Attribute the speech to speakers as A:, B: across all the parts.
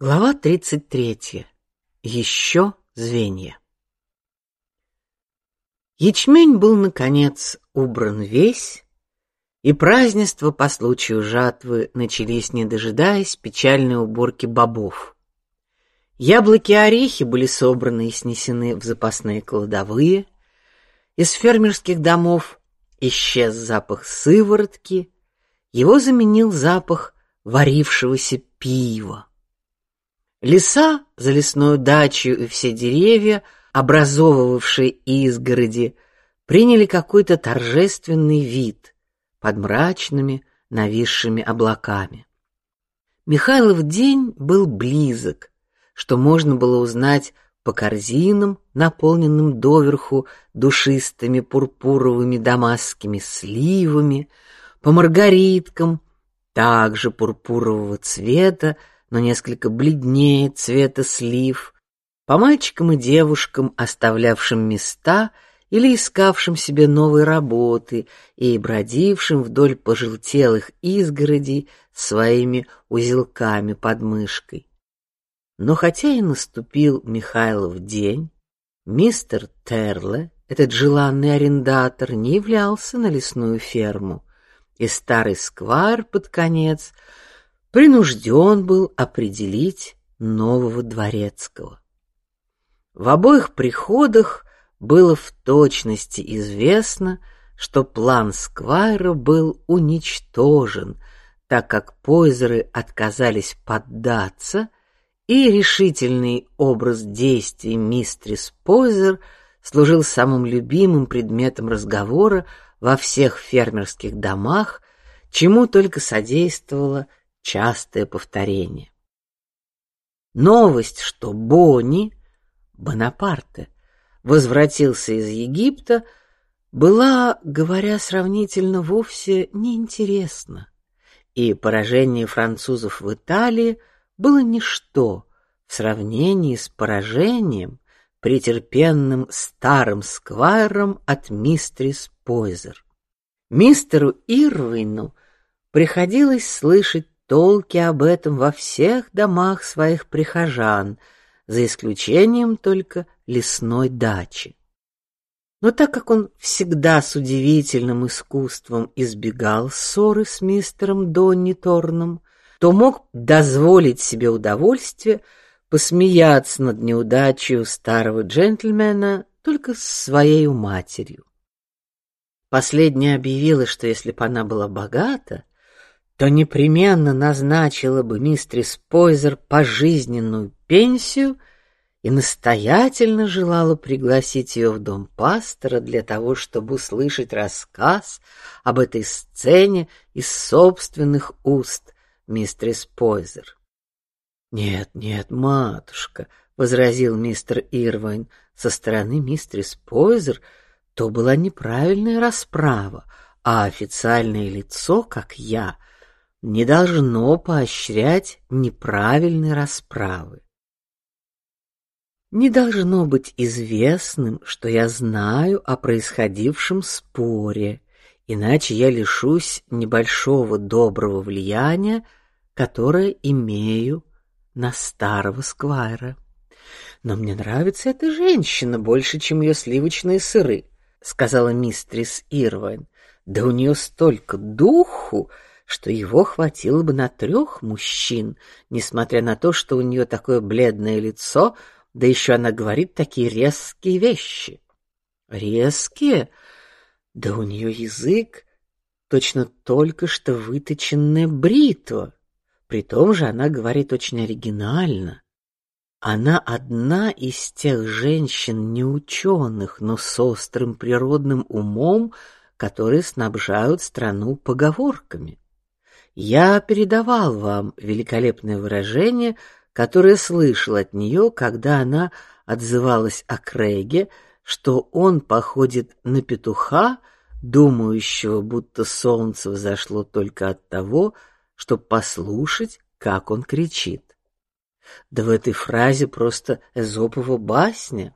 A: Глава тридцать третья. Еще звенья. Ячмень был наконец убран весь, и празднества по случаю жатвы начались, не дожидаясь печальной уборки бобов. Яблоки и орехи были собраны и снесены в запасные кладовые. Из фермерских домов исчез запах сыворотки, его заменил запах варившегося пива. Леса за лесную дачу и все деревья, образовывавшие изгороди, приняли какой-то торжественный вид под мрачными нависшими облаками. Михайлов день был близок, что можно было узнать по корзинам, наполненным доверху душистыми пурпуровыми дамасскими сливами, по маргариткам, также пурпурового цвета, но несколько бледнее цвета слив, по мальчикам и девушкам, оставлявшим места или искавшим себе новой работы и бродившим вдоль пожелтелых изгородей своими узелками под мышкой. Но хотя и наступил Михайлов день, мистер Терле, этот желанный арендатор, не являлся на лесную ферму, и старый сквайр под конец принужден был определить нового дворецкого. В обоих приходах было в точности известно, что план Сквайра был уничтожен, так как Пойзеры отказались поддаться, и решительный образ действий мистрис Пойзер служил самым любимым предметом разговора во всех фермерских домах, чему только содействовало частое повторение. Новость, что Бонни Бонапарте возвратился из Египта, была, говоря сравнительно, вовсе неинтересна, и поражение французов в Италии было ничто в сравнении с поражением, претерпенным старым сквайром от мистрис Пойзер. Мистеру Ирвину приходилось слышать толки об этом во всех домах своих прихожан, за исключением только лесной дачи. Но так как он всегда с удивительным искусством избегал ссоры с мистером Донни Торном, то мог дозволить себе удовольствие посмеяться над неудачей старого джентльмена только с своей матерью. Последняя объявила, что если бы она была богата, то непременно назначила бы мистрис Пойзер пожизненную пенсию и настоятельно желала пригласить ее в дом пастора для того, чтобы услышать рассказ об этой сцене из собственных уст мистрис Пойзер. Нет, нет, матушка, возразил мистер Ирвайн, со стороны мистрис Пойзер то была неправильная расправа, а официальное лицо, как я, не должно поощрять неправильной расправы. Не должно быть известным, что я знаю о происходившем споре, иначе я лишусь небольшого доброго влияния, которое имею на старого сквайра. Но мне нравится эта женщина больше, чем ее сливочные сыры, сказала мистрис Ирвайн. Да у нее столько духу, что его хватило бы на трех мужчин, несмотря на то, что у нее такое бледное лицо, да еще она говорит такие резкие вещи. Резкие? Да у нее язык точно только что выточенная бритва. При том же она говорит очень оригинально. Она одна из тех женщин неученых, но с острым природным умом, которые снабжают страну поговорками. Я передавал вам великолепное выражение, которое слышал от нее, когда она отзывалась о Крэге, что он походит на петуха, думающего, будто солнце взошло только от того, чтобы послушать, как он кричит. Да в этой фразе просто эзопова басня.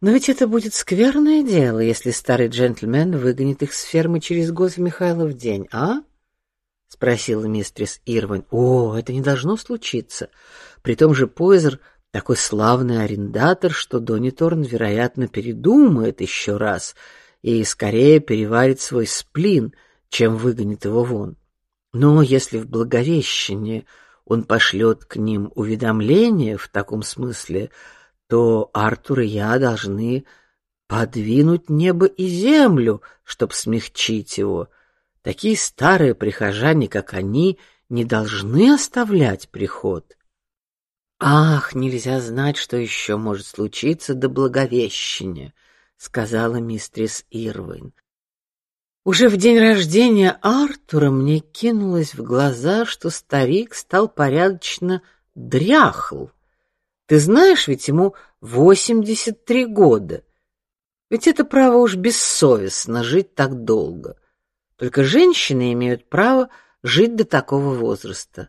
A: Но ведь это будет скверное дело, если старый джентльмен выгонит их с фермы через год в Михайлов день, а? Спросила мистрис Ирвин. О, это не должно случиться. При том же Пойзер такой славный арендатор, что Дониторн, вероятно, передумает еще раз и скорее переварит свой сплин, чем выгонит его вон. Но если в Благовещение он пошлет к ним уведомление в таком смысле, то Артур и я должны подвинуть небо и землю, чтоб смягчить его. Такие старые прихожане, как они, не должны оставлять приход. Ах, нельзя знать, что еще может случиться до Благовещения, сказала мистрис Ирвин. Уже в день рождения Артура мне кинулось в глаза, что старик стал порядочно дряхл. Ты знаешь, ведь ему восемьдесят три года. Ведь это право уж бессовестно жить так долго. Только женщины имеют право жить до такого возраста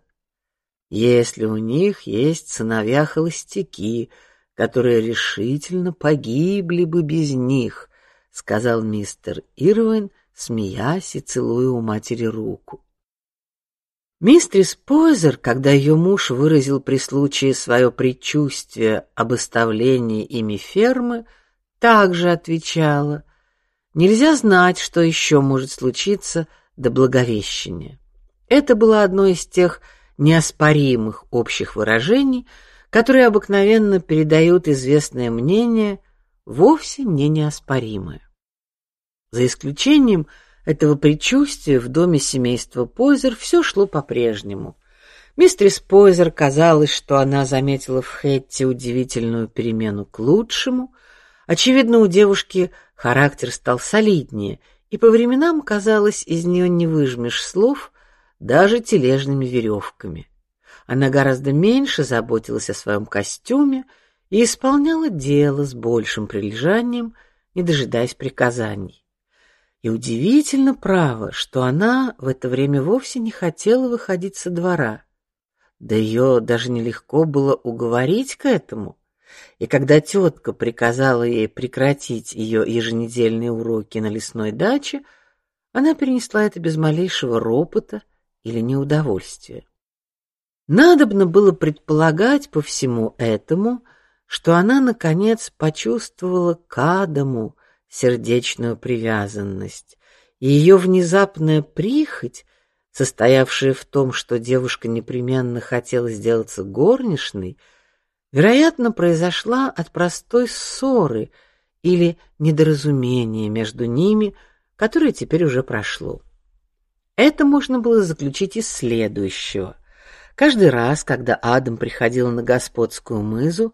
A: если у них есть сыновья холостяки, которые решительно погибли бы без них, сказал мистер Ирвин, смеясь и целуя у матери руку. Мистрис Пойзер, когда ее муж выразил при случае свое предчувствие об оставлении ими фермы, также отвечала: "Нельзя знать, что еще может случиться до Благовещения". Это было одно из тех неоспоримых общих выражений, которые обыкновенно передают известное мнение, вовсе не неоспоримое. За исключением этого предчувствия в доме семейства Пойзер все шло по-прежнему. Мистерис Пойзер казалось, что она заметила в Хэтти удивительную перемену к лучшему. Очевидно, у девушки характер стал солиднее, и по временам казалось, из нее не выжмешь слов, даже тележными веревками. Она гораздо меньше заботилась о своем костюме и исполняла дело с большим прилежанием, не дожидаясь приказаний. И удивительно право, что она в это время вовсе не хотела выходить со двора. Да ее даже нелегко было уговорить к этому. И когда тетка приказала ей прекратить ее еженедельные уроки на лесной даче, она перенесла это без малейшего ропота или неудовольствия. Надобно было предполагать по всему этому, что она наконец почувствовала к Адаму сердечную привязанность, и ее внезапная прихоть, состоявшая в том, что девушка непременно хотела сделаться горничной, вероятно, произошла от простой ссоры или недоразумения между ними, которое теперь уже прошло. Это можно было заключить из следующего: каждый раз, когда Адам приходил на господскую мызу,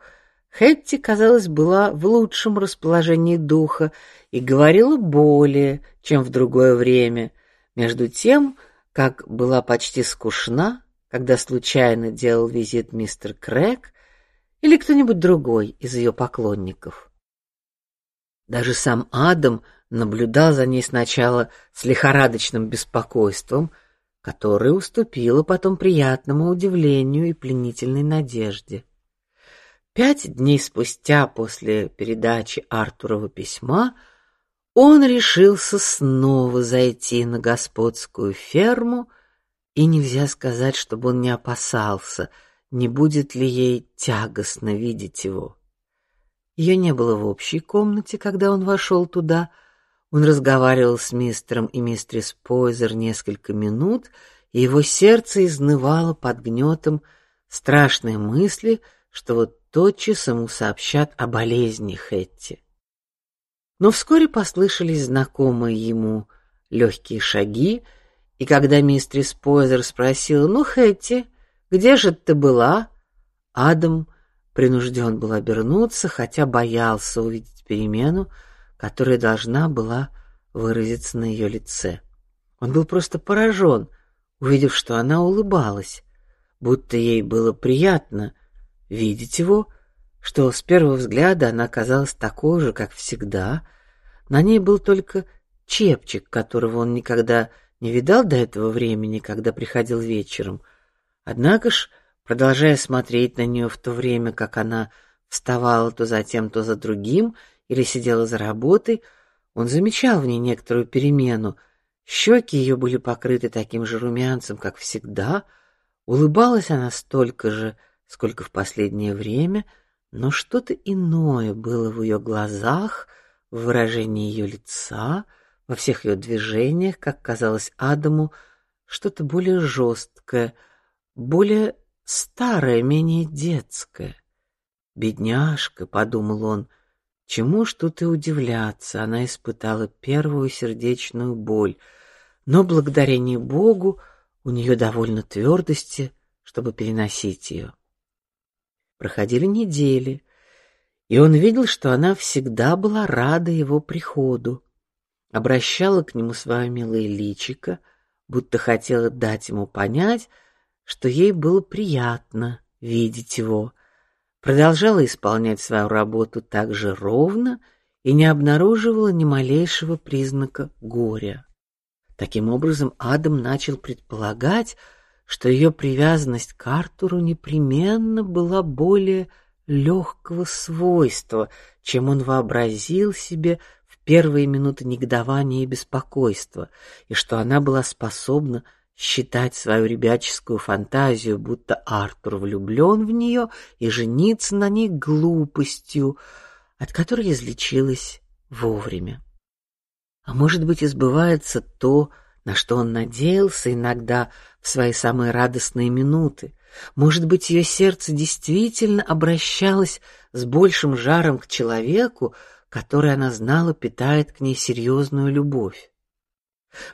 A: Хэтти, казалось, была в лучшем расположении духа и говорила более, чем в другое время, между тем, как была почти скучна, когда случайно делал визит мистер Крэк или кто-нибудь другой из ее поклонников. Даже сам Адам наблюдал за ней сначала с лихорадочным беспокойством, которое уступило потом приятному удивлению и пленительной надежде. Пять дней спустя после передачи Артурова письма он решился снова зайти на господскую ферму, и нельзя сказать, чтобы он не опасался, не будет ли ей тягостно видеть его. Ее не было в общей комнате, когда он вошел туда. Он разговаривал с мистером и мистерис Пойзер несколько минут, и его сердце изнывало под гнетом страшной мысли, что вот тотчас ему сообщат о болезни Хэтти. Но вскоре послышались знакомые ему легкие шаги, и когда мистерис Пойзер спросила: "Ну, Хэтти, где же ты была?" Адам принужден был обернуться, хотя боялся увидеть перемену, которая должна была выразиться на ее лице. Он был просто поражен, увидев, что она улыбалась, будто ей было приятно видеть его, что с первого взгляда она казалась такой же, как всегда. На ней был только чепчик, которого он никогда не видал до этого времени, когда приходил вечером. Однако ж продолжая смотреть на нее в то время, как она вставала то за тем, то за другим или сидела за работой, он замечал в ней некоторую перемену. Щеки ее были покрыты таким же румянцем, как всегда. Улыбалась она столько же, сколько в последнее время, но что-то иное было в ее глазах, в выражении ее лица, во всех ее движениях, как казалось Адаму, что-то более жесткое, более старое, менее детское. Бедняжка, подумал он, чему тут и удивляться, она испытала первую сердечную боль, но благодарение Богу у нее довольно твердости, чтобы переносить ее. Проходили недели, и он видел, что она всегда была рада его приходу, обращала к нему свое милое личико, будто хотела дать ему понять, что ей было приятно видеть его, продолжала исполнять свою работу так же ровно и не обнаруживала ни малейшего признака горя. Таким образом, Адам начал предполагать, что ее привязанность к Артуру непременно была более легкого свойства, чем он вообразил себе в первые минуты негодования и беспокойства, и что она была способна считать свою ребяческую фантазию, будто Артур влюблен в нее и жениться на ней глупостью, от которой излечилась вовремя. А может быть, избывается то, на что он надеялся иногда в свои самые радостные минуты. Может быть, ее сердце действительно обращалось с большим жаром к человеку, который она знала питает к ней серьезную любовь.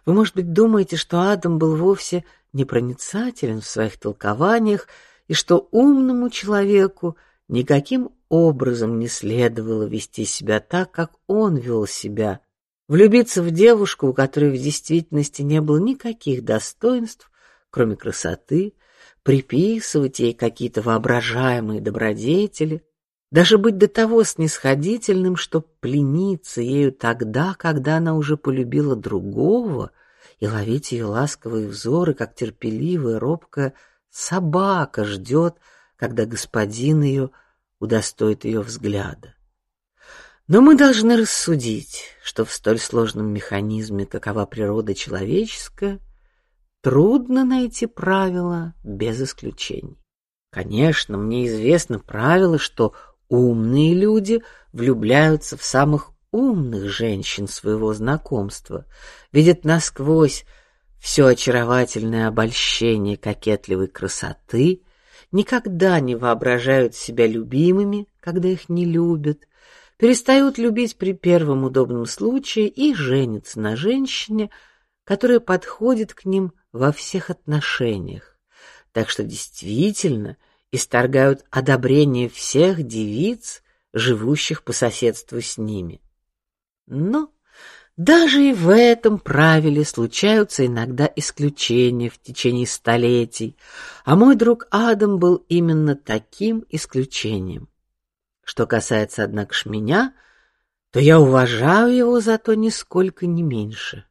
A: Вы, может быть, думаете, что Адам был вовсе не проницателен в своих толкованиях и что умному человеку никаким образом не следовало вести себя так, как он вел себя, влюбиться в девушку, у которой в действительности не было никаких достоинств, кроме красоты, приписывать ей какие-то воображаемые добродетели, даже быть до того снисходительным, что плениться ею тогда, когда она уже полюбила другого, и ловить ее ласковые взоры, как терпеливая, робкая собака ждет, когда господин ее удостоит ее взгляда. Но мы должны рассудить, что в столь сложном механизме, какова природа человеческая, трудно найти правила без исключений. Конечно, мне известно правило, что умные люди влюбляются в самых умных женщин своего знакомства, видят насквозь все очаровательное обольщение кокетливой красоты, никогда не воображают себя любимыми, когда их не любят, перестают любить при первом удобном случае и женятся на женщине, которая подходит к ним во всех отношениях. Так что действительно исторгают одобрение всех девиц, живущих по соседству с ними. Но даже и в этом правиле случаются иногда исключения в течение столетий, а мой друг Адам был именно таким исключением. Что касается, однако, ж меня, то я уважаю его за то нисколько не меньше.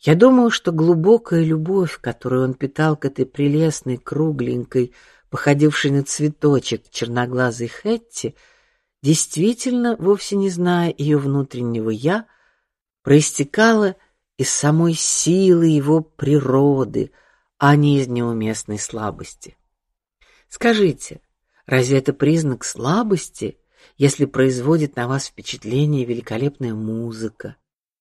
A: Я думаю, что глубокая любовь, которую он питал к этой прелестной кругленькой, походившей на цветочек черноглазой Хэтти, действительно, вовсе не зная ее внутреннего я, проистекала из самой силы его природы, а не из неуместной слабости. Скажите, Разве это признак слабости, если производит на вас впечатление великолепная музыка,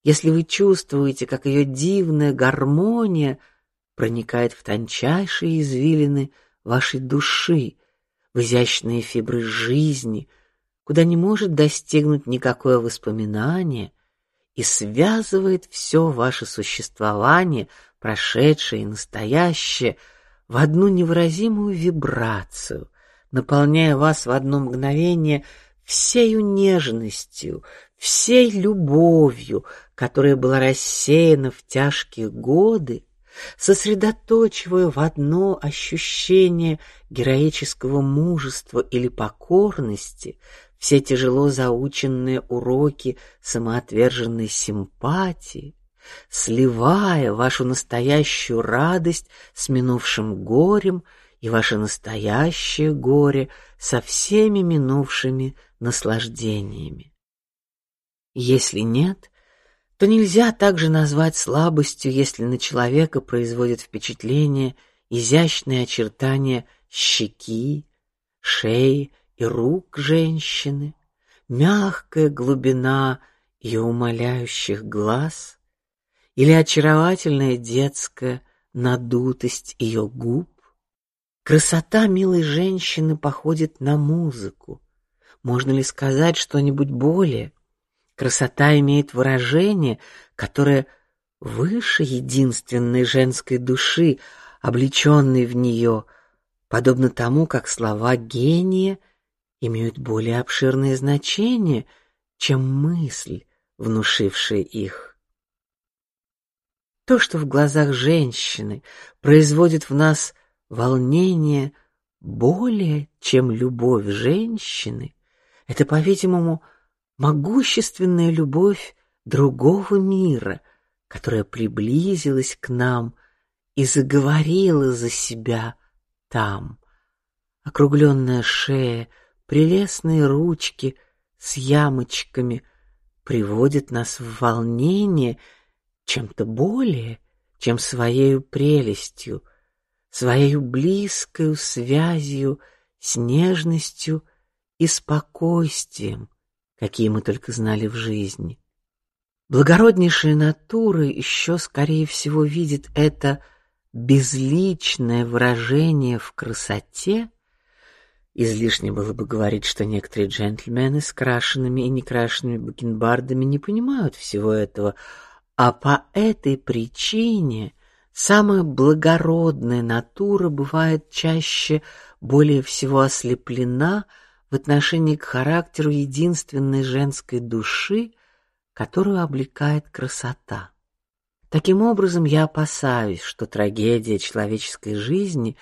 A: если вы чувствуете, как ее дивная гармония проникает в тончайшие извилины вашей души, в изящные фибры жизни, куда не может достигнуть никакое воспоминание, и связывает все ваше существование, прошедшее и настоящее, в одну невыразимую вибрацию, наполняя вас в одно мгновение всею нежностью, всей любовью, которая была рассеяна в тяжкие годы, сосредоточивая в одно ощущение героического мужества или покорности все тяжело заученные уроки самоотверженной симпатии, сливая вашу настоящую радость с минувшим горем и ваше настоящее горе со всеми минувшими наслаждениями. Если нет, то нельзя также назвать слабостью, если на человека производит впечатление изящные очертания щеки, шеи и рук женщины, мягкая глубина ее умоляющих глаз или очаровательная детская надутость ее губ. Красота милой женщины походит на музыку. Можно ли сказать что-нибудь более? Красота имеет выражение, которое выше единственной женской души, облеченной в нее, подобно тому, как слова гения имеют более обширное значение, чем мысль, внушившая их. То, что в глазах женщины производит в нас волнение более, чем любовь женщины, это, по-видимому, могущественная любовь другого мира, которая приблизилась к нам и заговорила за себя там. Округленная шея, прелестные ручки с ямочками приводят нас в волнение чем-то более, чем своей прелестью, своей близкой связью с нежностью и спокойствием, какие мы только знали в жизни. Благороднейшая натура еще, скорее всего, видит это безличное выражение в красоте. Излишне было бы говорить, что некоторые джентльмены с крашенными и некрашенными бакенбардами не понимают всего этого, а по этой причине самая благородная натура бывает чаще более всего ослеплена в отношении к характеру единственной женской души, которую облекает красота. Таким образом, я опасаюсь, что трагедия человеческой жизни,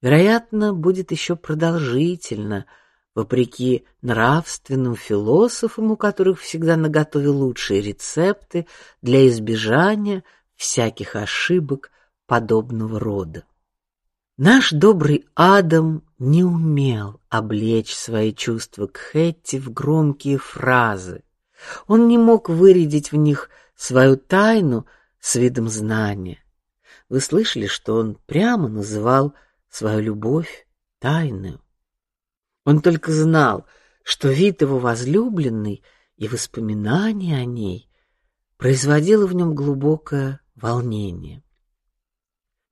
A: вероятно, будет еще продолжительна, вопреки нравственным философам, у которых всегда наготове лучшие рецепты для избежания всяких ошибок подобного рода. Наш добрый Адам не умел облечь свои чувства к Хэтти в громкие фразы. Он не мог вырядить в них свою тайну с видом знания. Вы слышали, что он прямо называл свою любовь тайную. Он только знал, что вид его возлюбленной и воспоминания о ней производило в нем глубокое волнение.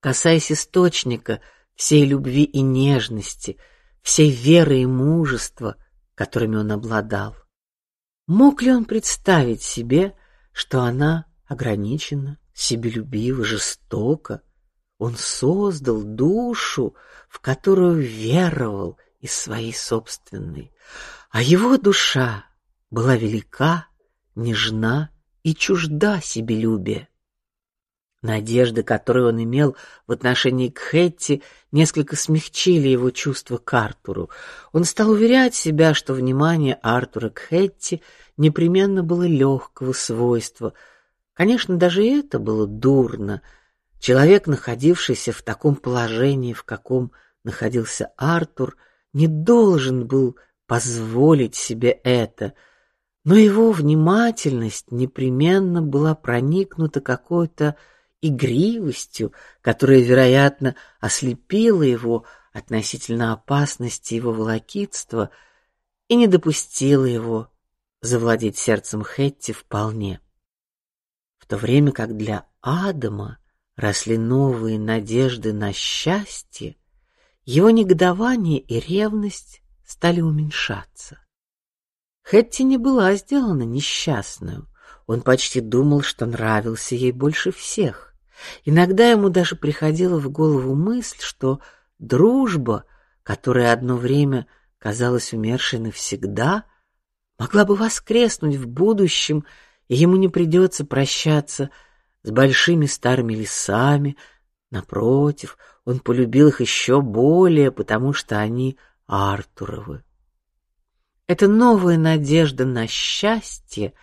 A: Касаясь источника всей любви и нежности, всей веры и мужества, которыми он обладал, мог ли он представить себе, что она ограничена, себелюбива, жестока? Он создал душу, в которую веровал из своей собственной, а его душа была велика, нежна и чужда себелюбия. Надежды, которые он имел в отношении к Хэтти, несколько смягчили его чувства к Артуру. Он стал уверять себя, что внимание Артура к Хэтти непременно было легкого свойства. Конечно, даже это было дурно. Человек, находившийся в таком положении, в каком находился Артур, не должен был позволить себе это. Но его внимательность непременно была проникнута какой-то игривостью, которая, вероятно, ослепила его относительно опасности его волокитства и не допустила его завладеть сердцем Хэтти вполне. В то время как для Адама росли новые надежды на счастье, его негодование и ревность стали уменьшаться. Хэтти не была сделана несчастную. Он почти думал, что нравился ей больше всех. Иногда ему даже приходила в голову мысль, что дружба, которая одно время казалась умершей навсегда, могла бы воскреснуть в будущем, и ему не придется прощаться с большими старыми лесами. Напротив, он полюбил их еще более, потому что они Артуровы. Эта новая надежда на счастье —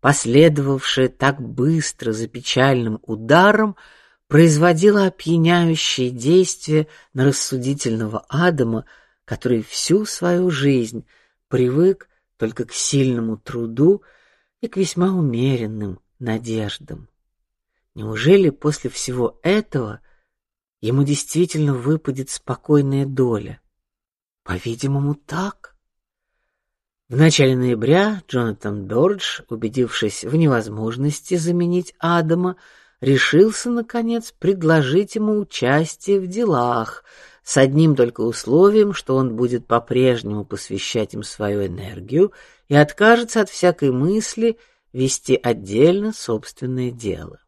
A: последовавшее так быстро за печальным ударом, производило опьяняющее действие на рассудительного Адама, который всю свою жизнь привык только к сильному труду и к весьма умеренным надеждам. Неужели после всего этого ему действительно выпадет спокойная доля? По-видимому, так. В начале ноября Джонатан Дордж, убедившись в невозможности заменить Адама, решился наконец предложить ему участие в делах, с одним только условием, что он будет по-прежнему посвящать им свою энергию и откажется от всякой мысли вести отдельно собственное дело.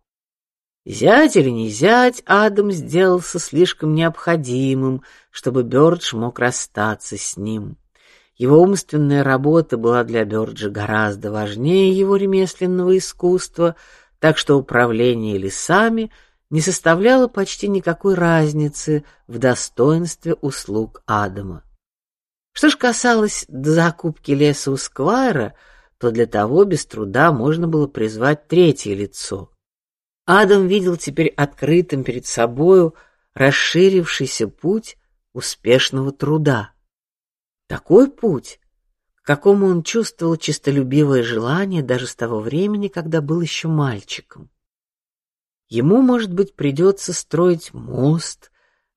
A: Зять или не зять, Адам сделался слишком необходимым, чтобы Бёрдж мог расстаться с ним. Его умственная работа была для Бёрджа гораздо важнее его ремесленного искусства, так что управление лесами не составляло почти никакой разницы в достоинстве услуг Адама. Что ж касалось закупки леса у Сквайра, то для того без труда можно было призвать третье лицо. Адам видел теперь открытым перед собою расширившийся путь успешного труда. Такой путь, к какому он чувствовал чистолюбивое желание даже с того времени, когда был еще мальчиком. Ему, может быть, придется строить мост,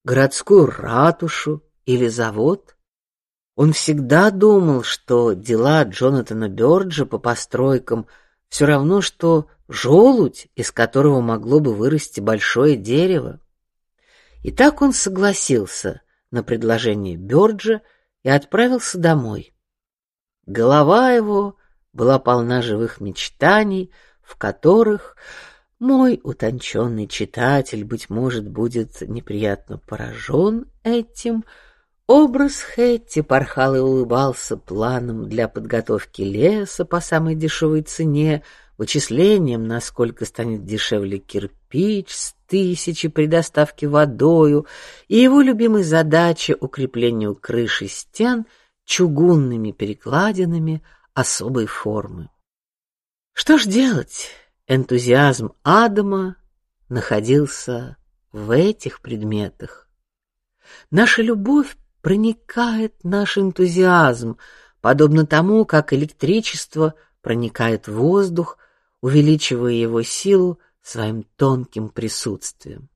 A: городскую ратушу или завод. Он всегда думал, что дела Джонатана Бёрджа по постройкам все равно, что желудь, из которого могло бы вырасти большое дерево. И так он согласился на предложение Бёрджа и отправился домой. Голова его была полна живых мечтаний, в которых мой утонченный читатель, быть может, будет неприятно поражен этим. Образ Хэтти порхал и улыбался планом для подготовки леса по самой дешевой цене, вычислением, насколько станет дешевле кирпич тысячи при доставке водою, и его любимой задачей укреплению крыши стен чугунными перекладинами особой формы. Что ж делать? Энтузиазм Адама находился в этих предметах. Наша любовь проникает наш энтузиазм, подобно тому, как электричество проникает в воздух, увеличивая его силу своим тонким присутствием.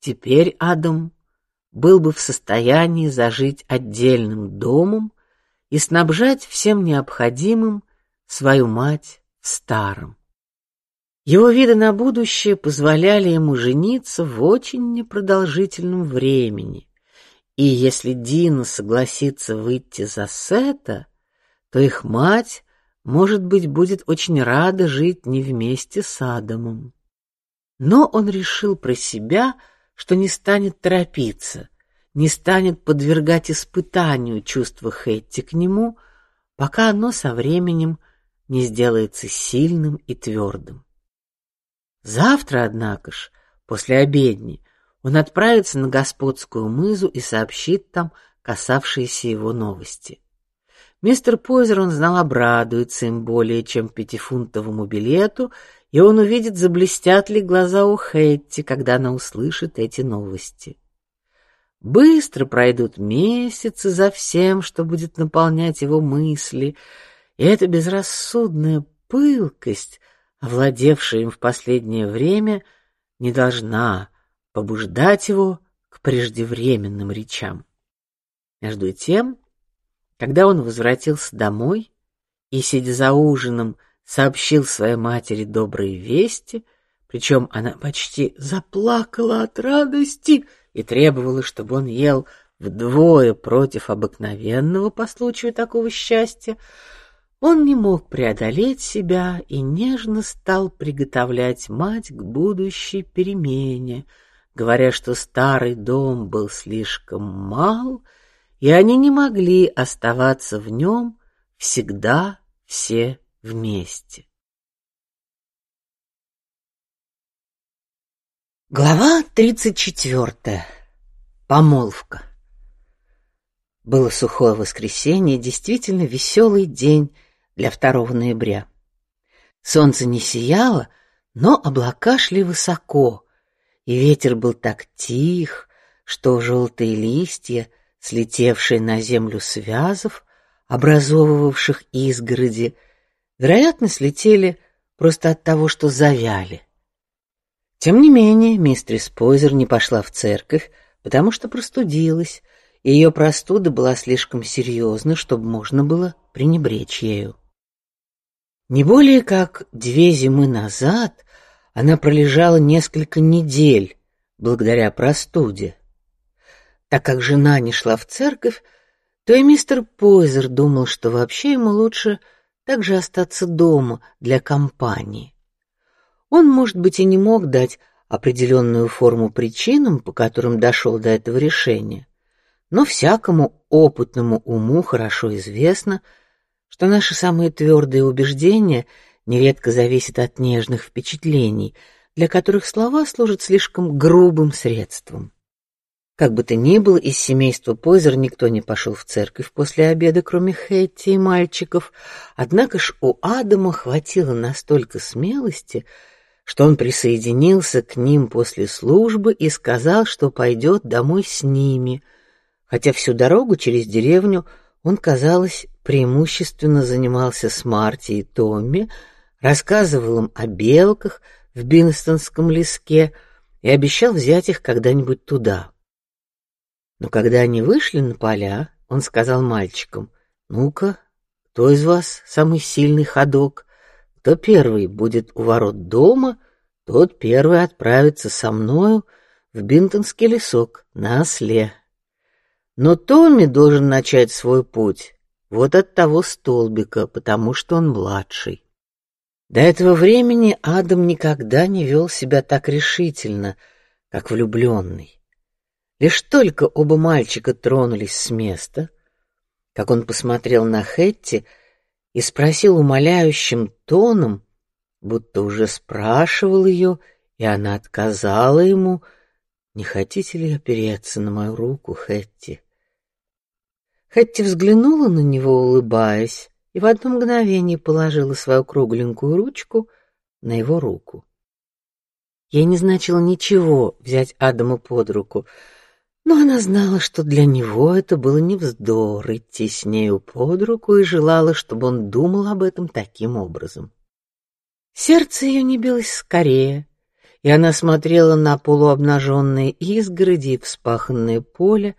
A: Теперь Адам был бы в состоянии зажить отдельным домом и снабжать всем необходимым свою мать в старом. Его виды на будущее позволяли ему жениться в очень непродолжительном времени, и если Дина согласится выйти за Сета, то их мать может быть, будет очень рада жить не вместе с Адамом. Но он решил про себя, что не станет торопиться, не станет подвергать испытанию чувства Хэтти к нему, пока оно со временем не сделается сильным и твердым. Завтра, однако ж, после обедни, он отправится на господскую мызу и сообщит там касавшиеся его новости. Мистер Пойзер, он знал, обрадуется им более чем пятифунтовому билету, и он увидит, заблестят ли глаза у Хэтти, когда она услышит эти новости. Быстро пройдут месяцы за всем, что будет наполнять его мысли, и эта безрассудная пылкость, овладевшая им в последнее время, не должна побуждать его к преждевременным речам. Между тем когда он возвратился домой и, сидя за ужином, сообщил своей матери добрые вести, причем она почти заплакала от радости и требовала, чтобы он ел вдвое против обыкновенного по случаю такого счастья, он не мог преодолеть себя и нежно стал приготовлять мать к будущей перемене, говоря, что старый дом был слишком мал и они не могли оставаться в нем всегда все вместе. Глава тридцать четвертая. Помолвка. Было сухое воскресенье, действительно веселый день для 2 ноября. Солнце не сияло, но облака шли высоко, и ветер был так тих, что желтые листья слетевшие на землю связов, образовывавших изгороди, вероятно, слетели просто от того, что завяли. Тем не менее, мистерис Пойзер не пошла в церковь, потому что простудилась, и ее простуда была слишком серьезна, чтобы можно было пренебречь ею. Не более как две зимы назад она пролежала несколько недель благодаря простуде. Так как жена не шла в церковь, то и мистер Пойзер думал, что вообще ему лучше также остаться дома для компании. Он, может быть, и не мог дать определенную форму причинам, по которым дошел до этого решения, но всякому опытному уму хорошо известно, что наши самые твердые убеждения нередко зависят от нежных впечатлений, для которых слова служат слишком грубым средством. Как бы то ни было, из семейства Пойзер никто не пошел в церковь после обеда, кроме Хэтти и мальчиков. Однако ж у Адама хватило настолько смелости, что он присоединился к ним после службы и сказал, что пойдет домой с ними, хотя всю дорогу через деревню он, казалось, преимущественно занимался с Марти и Томми, рассказывал им о белках в Бинстонском леске и обещал взять их когда-нибудь туда. Но когда они вышли на поля, он сказал мальчикам: "Ну-ка, кто из вас самый сильный ходок? Кто первый будет у ворот дома, тот первый отправится со мною в Бинтонский лесок на осле. Но Томми должен начать свой путь вот от того столбика, потому что он младший. До этого времени Адам никогда не вел себя так решительно, как влюбленный. Лишь только оба мальчика тронулись с места, как он посмотрел на Хэтти и спросил умоляющим тоном, будто уже спрашивал ее, и она отказала ему: "Не хотите ли опереться на мою руку, Хэтти?" Хэтти взглянула на него, улыбаясь, и в одно мгновение положила свою кругленькую ручку на его руку. Ей не значило ничего взять Адама под руку, но она знала, что для него это было не вздор идти с нею под руку и желала, чтобы он думал об этом таким образом. Сердце ее не билось скорее, и она смотрела на полуобнаженные изгороди и вспаханное поле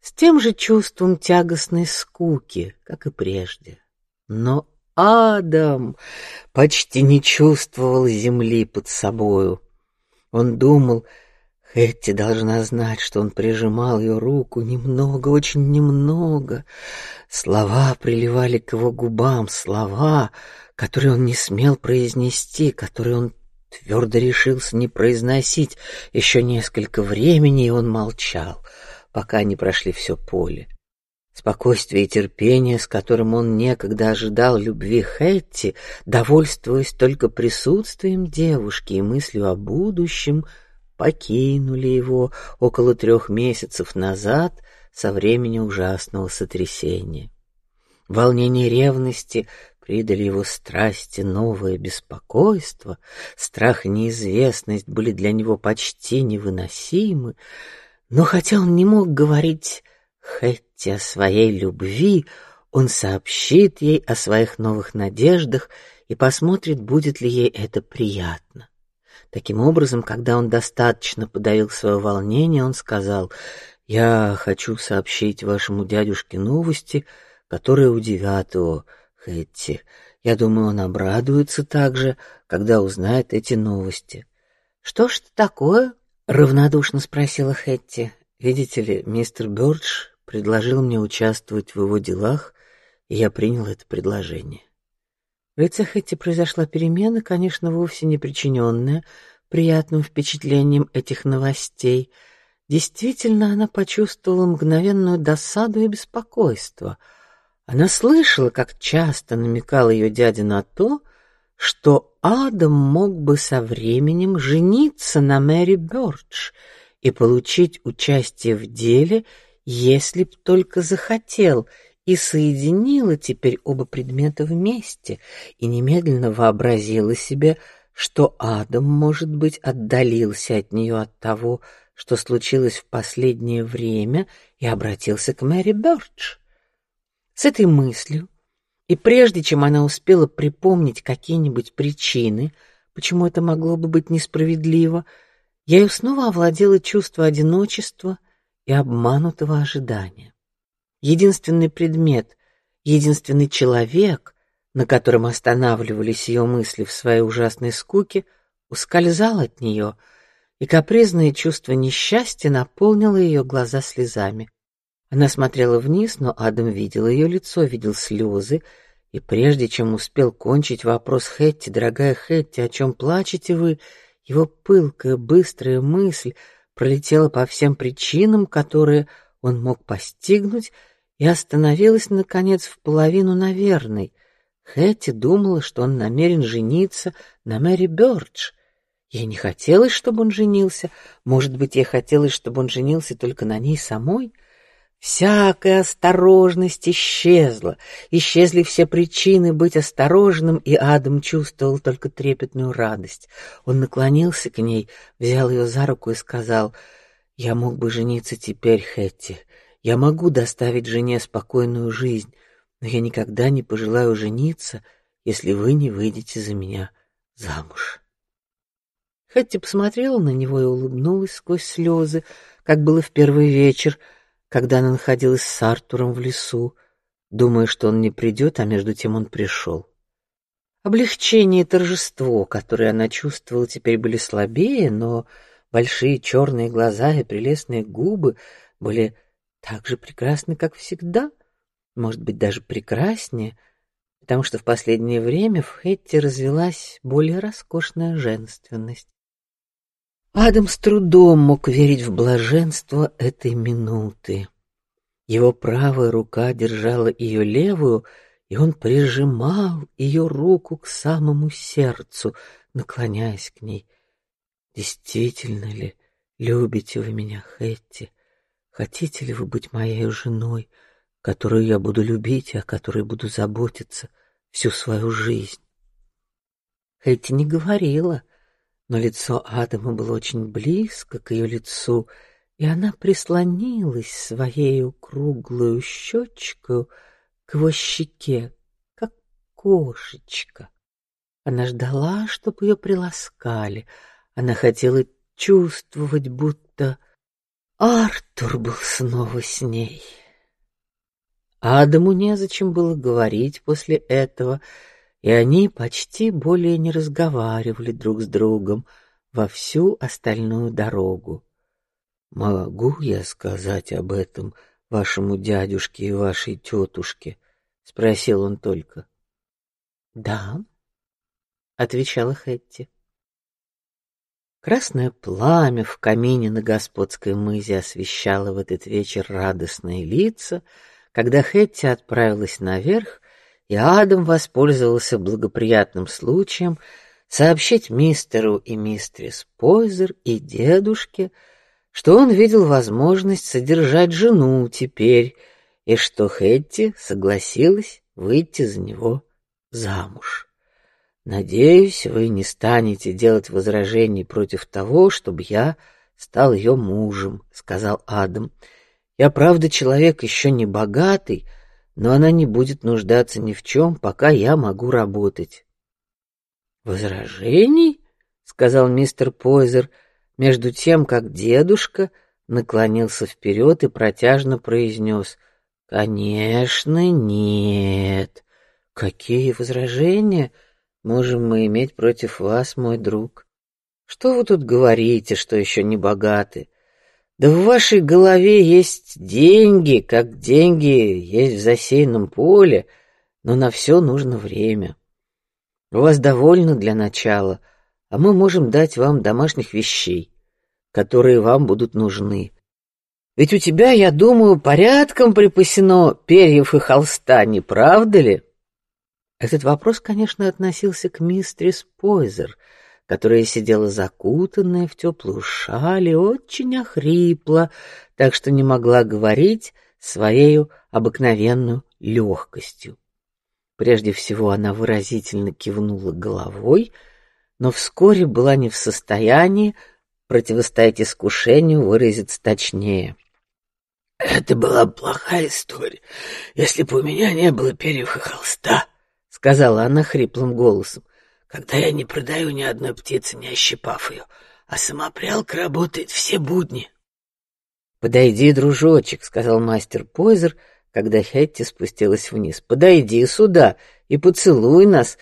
A: с тем же чувством тягостной скуки, как и прежде. Но Адам почти не чувствовал земли под собою. Он думал, Хэтти должна знать, что он прижимал ее руку немного, очень немного. Слова приливали к его губам, слова, которые он не смел произнести, которые он твердо решился не произносить. Еще несколько времени и он молчал, пока они прошли все поле. Спокойствие и терпение, с которым он некогда ожидал любви Хэтти, довольствуясь только присутствием девушки и мыслью о будущем, покинули его около трех месяцев назад со времени ужасного сотрясения. Волнение ревности придали его страсти новое беспокойство, страх и неизвестность были для него почти невыносимы. Но хотя он не мог говорить Хэтти о своей любви, он сообщит ей о своих новых надеждах и посмотрит, будет ли ей это приятно. Таким образом, когда он достаточно подавил свое волнение, он сказал: "Я хочу сообщить вашему дядюшке новости, которые удивят его, Хэтти. Я думаю, он обрадуется также, когда узнает эти новости". "Что ж это такое?" равнодушно спросила Хэтти. "Видите ли, мистер Бёрдж предложил мне участвовать в его делах, и я принял это предложение". В лице Хэтти произошла перемена, конечно, вовсе не причиненная приятным впечатлением этих новостей. Действительно, она почувствовала мгновенную досаду и беспокойство. Она слышала, как часто намекал ее дядя на то, что Адам мог бы со временем жениться на Мэри Бёрдж и получить участие в деле, если б только захотел, и соединила теперь оба предмета вместе и немедленно вообразила себе, что Адам, может быть, отдалился от нее от того, что случилось в последнее время, и обратился к Мэри Бёрдж. С этой мыслью, и прежде чем она успела припомнить какие-нибудь причины, почему это могло бы быть несправедливо, ею снова овладело чувство одиночества и обманутого ожидания. Единственный предмет, единственный человек, на котором останавливались ее мысли в своей ужасной скуке, ускользал от нее, и капризное чувство несчастья наполнило ее глаза слезами. Она смотрела вниз, но Адам видел ее лицо, видел слезы, и прежде чем успел кончить вопрос Хэтти, дорогая Хэтти, о чем плачете вы, его пылкая, быстрая мысль пролетела по всем причинам, которые он мог постигнуть, и остановилась наконец в половину на верной. Хэтти думала, что он намерен жениться на Мэри Бёрдж. Ей не хотелось, чтобы он женился. Может быть, ей хотелось, чтобы он женился только на ней самой. Всякая осторожность исчезла, исчезли все причины быть осторожным, и Адам чувствовал только трепетную радость. Он наклонился к ней, взял ее за руку и сказал: "Я мог бы жениться теперь, Хэтти. Я могу доставить жене спокойную жизнь, но я никогда не пожелаю жениться, если вы не выйдете за меня замуж". Хэтти посмотрела на него и улыбнулась сквозь слезы, как было в первый вечер когда она находилась с Артуром в лесу, думая, что он не придет, а между тем он пришел. Облегчение и торжество, которые она чувствовала, теперь были слабее, но большие черные глаза и прелестные губы были так же прекрасны, как всегда, может быть, даже прекраснее, потому что в последнее время в Хэтти развилась более роскошная женственность. Адам с трудом мог верить в блаженство этой минуты. Его правая рука держала ее левую, и он прижимал ее руку к самому сердцу, наклоняясь к ней. Действительно ли любите вы меня, Хэтти? Хотите ли вы быть моей женой, которую я буду любить и о которой буду заботиться всю свою жизнь? Хэтти не говорила, но лицо Адама было очень близко к ее лицу, и она прислонилась своей круглую щечку к его щеке, как кошечка. Она ждала, чтобы ее приласкали. Она хотела чувствовать, будто Артур был снова с ней. Адаму незачем было говорить после этого, и они почти более не разговаривали друг с другом во всю остальную дорогу. Могу я сказать об этом вашему дядюшке и вашей тетушке? – спросил он только. Да, отвечала Хэтти. Красное пламя в камине на господской мызе освещало в этот вечер радостные лица, когда Хэтти отправилась наверх и Адам воспользовался благоприятным случаем сообщить мистеру и мистерис Пойзер и дедушке, что он видел возможность содержать жену теперь и что Хэтти согласилась выйти за него замуж. Надеюсь, вы не станете делать возражений против того, чтобы я стал ее мужем, сказал Адам. Я правда человек еще не богатый, но она не будет нуждаться ни в чем, пока я могу работать. Возражений? сказал мистер Пойзер, между тем, как дедушка наклонился вперед и протяжно произнес: "Конечно, нет. Какие возражения можем мы иметь против вас, мой друг? Что вы тут говорите, что еще не богаты? Да в вашей голове есть деньги, как деньги есть в засеянном поле, но на все нужно время. У вас довольно для начала, а мы можем дать вам домашних вещей, которые вам будут нужны. Ведь у тебя, я думаю, порядком припасено перьев и холста, не правда ли? Этот вопрос, конечно, относился к мистерис Пойзер — которая сидела закутанная в теплую шаль и очень охрипла, так что не могла говорить своей обыкновенной легкостью. Прежде всего она выразительно кивнула головой, но вскоре была не в состоянии противостоять искушению выразиться точнее. Это была плохая история, если бы у меня не было перьев и холста, сказала она хриплым голосом когда я не продаю ни одной птицы, не ощипав ее, а сама прялка работает все будни. Подойди, дружочек, сказал мастер Пойзер, когда Хетти спустилась вниз. Подойди сюда и поцелуй нас.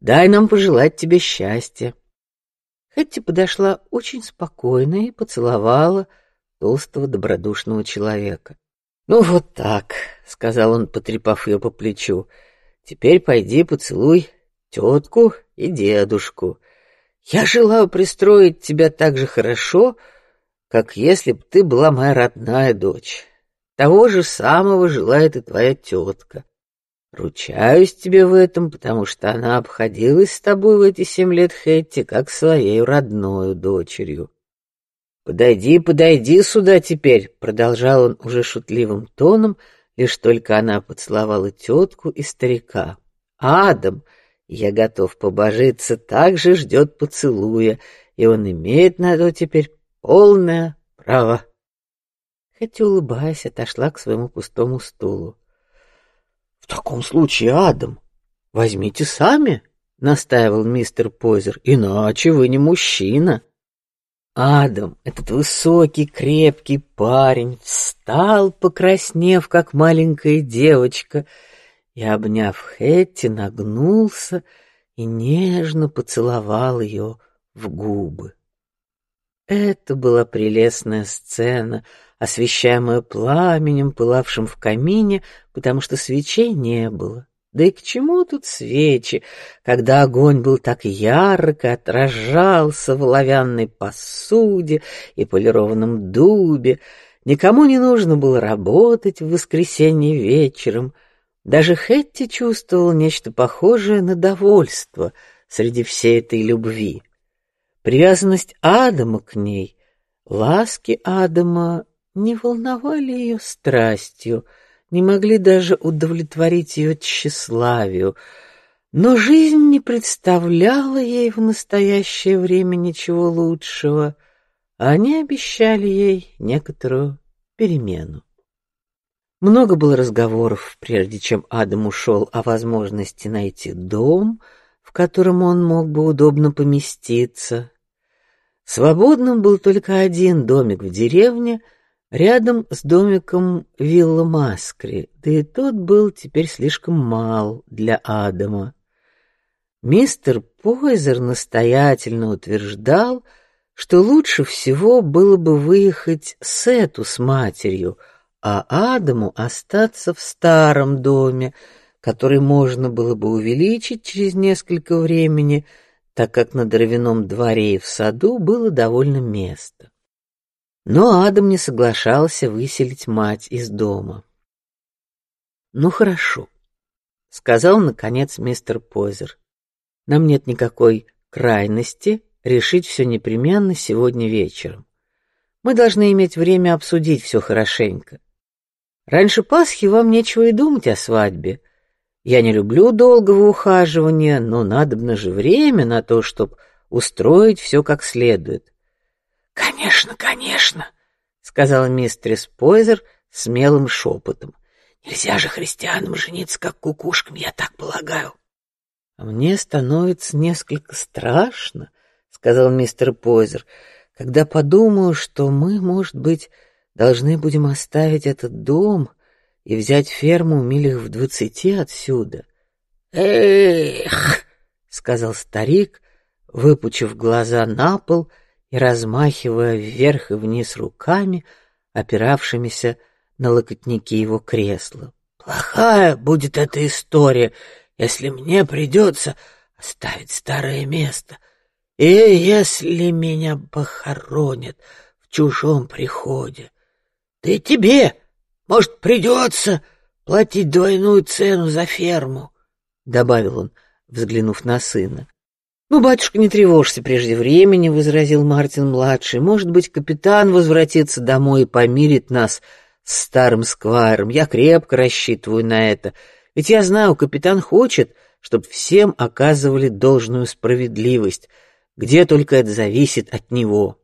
A: Дай нам пожелать тебе счастья. Хетти подошла очень спокойно и поцеловала толстого добродушного человека. Ну вот так, сказал он, потрепав ее по плечу. Теперь пойди поцелуй тетку и дедушку. Я желаю пристроить тебя так же хорошо, как если б ты была моя родная дочь. Того же самого желает и твоя тетка. Ручаюсь тебе в этом, потому что она обходилась с тобой в эти семь лет, Хэтти, как своей родной дочерью. Подойди, подойди сюда теперь, продолжал он уже шутливым тоном, лишь только она поцеловала тетку и старика. Адам, я готов побожиться, также ждет поцелуя, и он имеет на то теперь Полное право. Хотя улыбаясь, отошла к своему пустому стулу. В таком случае, Адам, возьмите сами, настаивал мистер Позер, иначе вы не мужчина. Адам, этот высокий, крепкий парень, встал, покраснев, как маленькая девочка, и, обняв Хэтти, нагнулся и нежно поцеловал ее в губы. Это была прелестная сцена, освещаемая пламенем, пылавшим в камине, потому что свечей не было. Да и к чему тут свечи, когда огонь был так ярко отражался в оловянной посуде и полированном дубе? Никому не нужно было работать в воскресенье вечером. Даже Хэтти чувствовал нечто похожее на довольство среди всей этой любви. Привязанность Адама к ней, ласки Адама не волновали ее страстью, не могли даже удовлетворить ее тщеславию, но жизнь не представляла ей в настоящее время ничего лучшего, а они обещали ей некоторую перемену. Много было разговоров, прежде чем Адам ушел, о возможности найти дом, в котором он мог бы удобно поместиться, Свободным был только один домик в деревне, рядом с домиком вилла Маскри, да и тот был теперь слишком мал для Адама. Мистер Пойзер настоятельно утверждал, что лучше всего было бы выехать с эту с матерью, а Адаму остаться в старом доме, который можно было бы увеличить через несколько времени так как на дровяном дворе и в саду было довольно места. Но Адам не соглашался выселить мать из дома. Ну хорошо, сказал наконец мистер Позер. Нам нет никакой крайности решить все непременно сегодня вечером. Мы должны иметь время обсудить все хорошенько. Раньше Пасхи вам нечего и думать о свадьбе. Я не люблю долгого ухаживания, но надобно же время на то, чтобы устроить все как следует. Конечно, конечно, сказала мистерис Пойзер смелым шепотом. Нельзя же христианам жениться как кукушкам, я так полагаю. А мне становится несколько страшно, сказал мистер Пойзер, когда подумаю, что мы, может быть, должны будем оставить этот дом и взять ферму милях в двадцати отсюда. Эх, сказал старик, выпучив глаза на пол и размахивая вверх и вниз руками, опиравшимися на локотники его кресла. Плохая будет эта история, если мне придется оставить старое место, и если меня похоронят в чужом приходе. Да и тебе может, придется платить двойную цену за ферму, добавил он, взглянув на сына. Ну, батюшка, не тревожься прежде времени, возразил Мартин младший. Может быть, капитан возвратится домой и помирит нас с старым сквайром. Я крепко рассчитываю на это, ведь я знаю, капитан хочет, чтобы всем оказывали должную справедливость, где только это зависит от него.